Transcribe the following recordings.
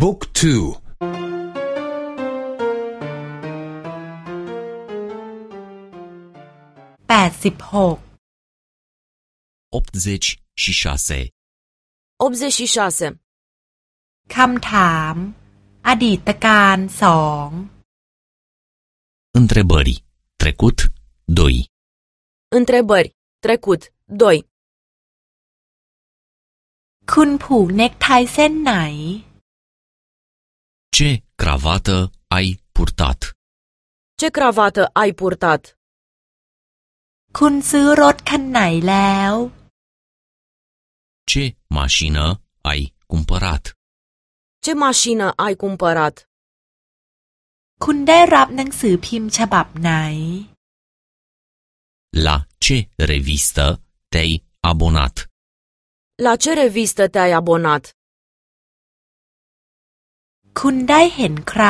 บุ๊กทูแปดสิบหก optzeci și șase 86. คำถาม อดีตการสอง Întrebări. Trecut 2 Întrebări. Trecut. 2. คุณผูกเน็กไทเส้นไหน Ce cravată ai purtat? Ce cravată ai purtat? คุณซื้อรถคันไหนแล้ว Ce mașină ai cumpărat? Ce mașină ai cumpărat? คุณได้รับหนังสือพิมพ์ฉบับไหน La ce revistă te-ai abonat? La ce revistă te-ai abonat? คุณได้เห็นใคร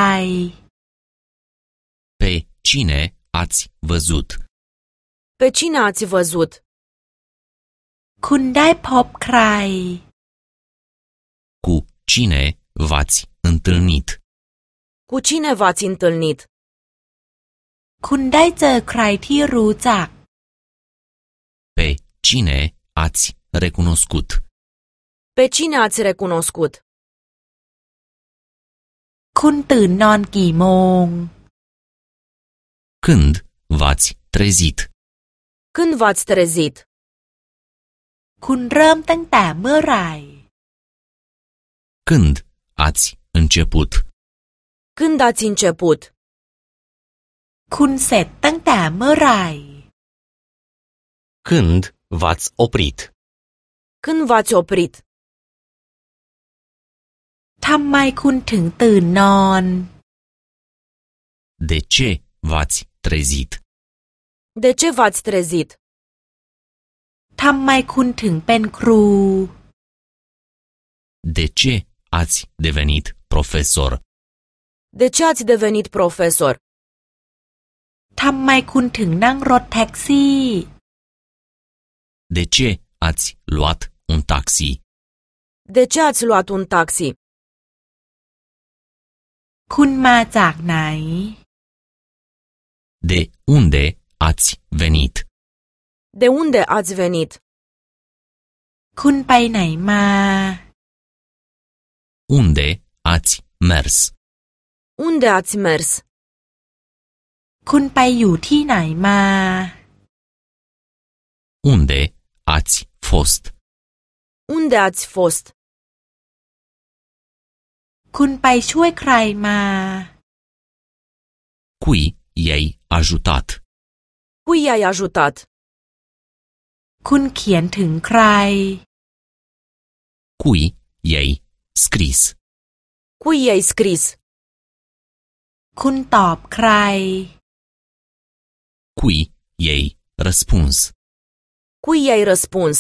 Pe cine ați văzut? Pe cine ați văzut? คุณได้พบใคร Cu cine v-ați întâlnit? Cu cine v-ați întâlnit? คุณได้เจอใครที่รู้จัก Pe cine ați recunoscut? Pe cine ați recunoscut? คุณตื่นนอนกี่โมง Când v-ați trezit? Când v-ați trezit? คุณเริ่มตั้งแต่เมื่อไหร่ Când ați început? Când ați început? คุณเสร็จตั้งแต่เมื่อไหร่ Când v-ați oprit? Când v-ați oprit? ทำไมคุณถึงตื่นนอน De ce v-ați trezit? De ce v-ați trezit? ทำไมคุณถึงเป็นครู De ce ați devenit profesor? De ce ați devenit profesor? ทำไมคุณถึงนั่งรถแท็กซี่ De ce ați luat un taxi? De ce ați luat un taxi? คุณมาจากไหน De unde ați venit? De unde ați venit? คุณไปไหนมา Unde ați mers? Unde ați mers? คุณไปอยู่ที่ไหนมา Unde ați fost? Unde ați fost? คุณไปช่วยใครมา Cui i-ai ajutat? Cui i-ai ajutat? คุณเขียนถึงใคร Cui i-ai scris? Cui i-ai scris? คุณตอบใคร Cui i-ai răspuns? Cui i-ai răspuns?